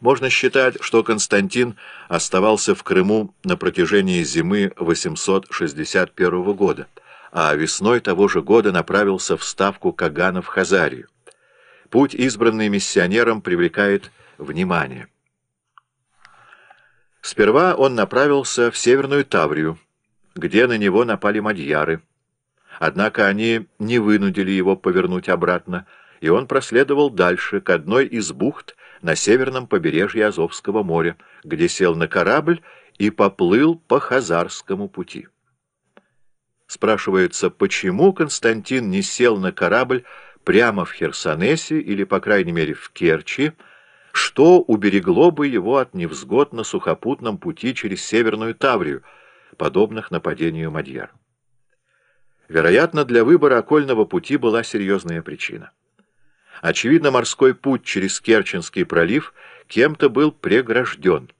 Можно считать, что Константин оставался в Крыму на протяжении зимы 861 года, а весной того же года направился в ставку Кагана в Хазарию. Путь, избранный миссионером, привлекает внимание. Сперва он направился в Северную Таврию, где на него напали мадьяры. Однако они не вынудили его повернуть обратно, и он проследовал дальше, к одной из бухт на северном побережье Азовского моря, где сел на корабль и поплыл по Хазарскому пути. Спрашивается, почему Константин не сел на корабль прямо в Херсонесе или, по крайней мере, в Керчи, что уберегло бы его от невзгод на сухопутном пути через Северную Таврию, подобных нападению Мадьяр. Вероятно, для выбора окольного пути была серьезная причина. Очевидно, морской путь через Керченский пролив кем-то был прегражден,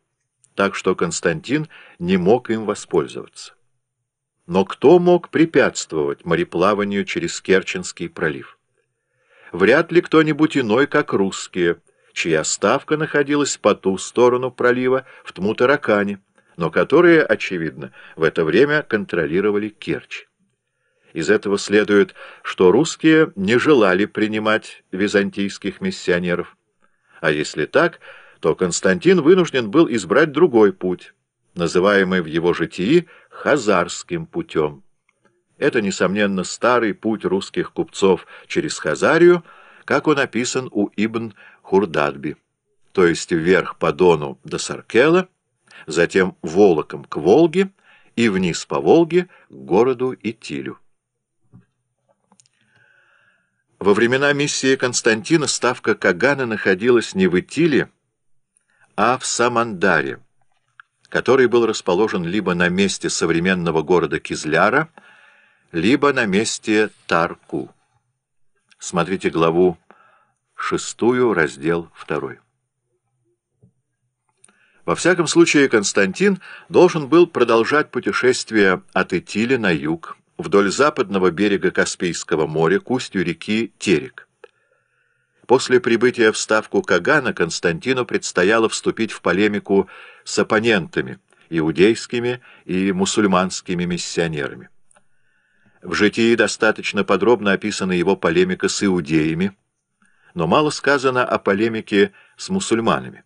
так что Константин не мог им воспользоваться. Но кто мог препятствовать мореплаванию через Керченский пролив? Вряд ли кто-нибудь иной, как русские, чья ставка находилась по ту сторону пролива в Тмутаракане, но которые, очевидно, в это время контролировали Керчь. Из этого следует, что русские не желали принимать византийских миссионеров. А если так, то Константин вынужден был избрать другой путь, называемый в его житии Хазарским путем. Это, несомненно, старый путь русских купцов через Хазарию, как он описан у Ибн Хурдадби, то есть вверх по Дону до Саркела, затем Волоком к Волге и вниз по Волге к городу Итилю. Во времена миссии Константина ставка Кагана находилась не в Итиле, а в Самандаре, который был расположен либо на месте современного города Кизляра, либо на месте Тарку. Смотрите главу шестую, раздел второй. Во всяком случае, Константин должен был продолжать путешествие от Итили на юг, вдоль западного берега Каспийского моря к устью реки Терек. После прибытия в Ставку Кагана Константину предстояло вступить в полемику с оппонентами, иудейскими и мусульманскими миссионерами. В житии достаточно подробно описана его полемика с иудеями, но мало сказано о полемике с мусульманами.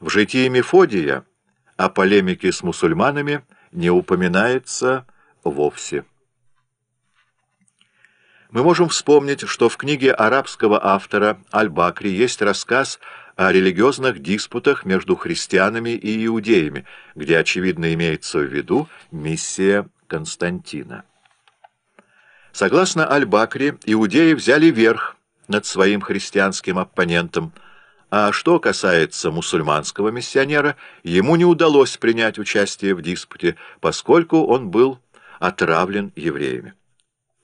В житии Мефодия о полемике с мусульманами не упоминается вовсе. Мы можем вспомнить, что в книге арабского автора Аль-Бакри есть рассказ о религиозных диспутах между христианами и иудеями, где, очевидно, имеется в виду миссия Константина. Согласно Аль-Бакри, иудеи взяли верх над своим христианским оппонентом, а что касается мусульманского миссионера, ему не удалось принять участие в диспуте, поскольку он был отравлен евреями.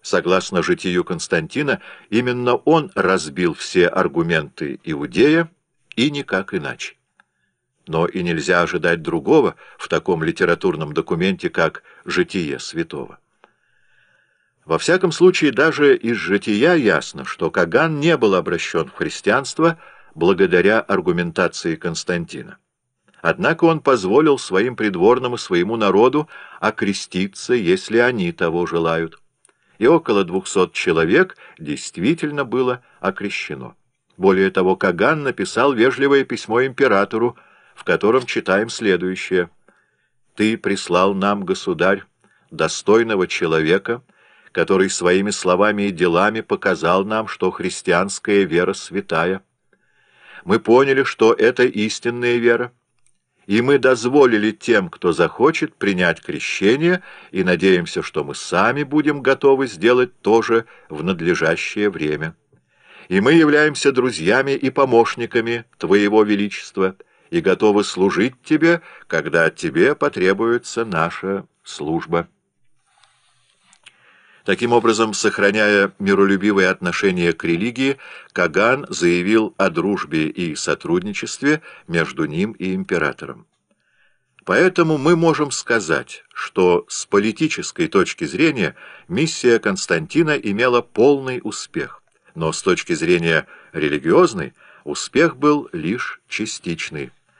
Согласно житию Константина, именно он разбил все аргументы Иудея, и никак иначе. Но и нельзя ожидать другого в таком литературном документе, как «Житие святого». Во всяком случае, даже из жития ясно, что Каган не был обращен в христианство благодаря аргументации Константина. Однако он позволил своим придворным и своему народу окреститься, если они того желают. И около двухсот человек действительно было окрещено. Более того, Каган написал вежливое письмо императору, в котором читаем следующее. «Ты прислал нам, государь, достойного человека, который своими словами и делами показал нам, что христианская вера святая. Мы поняли, что это истинная вера, и мы дозволили тем, кто захочет, принять крещение, и надеемся, что мы сами будем готовы сделать то же в надлежащее время. И мы являемся друзьями и помощниками Твоего Величества, и готовы служить Тебе, когда Тебе потребуется наша служба». Таким образом, сохраняя миролюбивое отношение к религии, Каган заявил о дружбе и сотрудничестве между ним и императором. Поэтому мы можем сказать, что с политической точки зрения миссия Константина имела полный успех, но с точки зрения религиозной Успех был лишь частичный.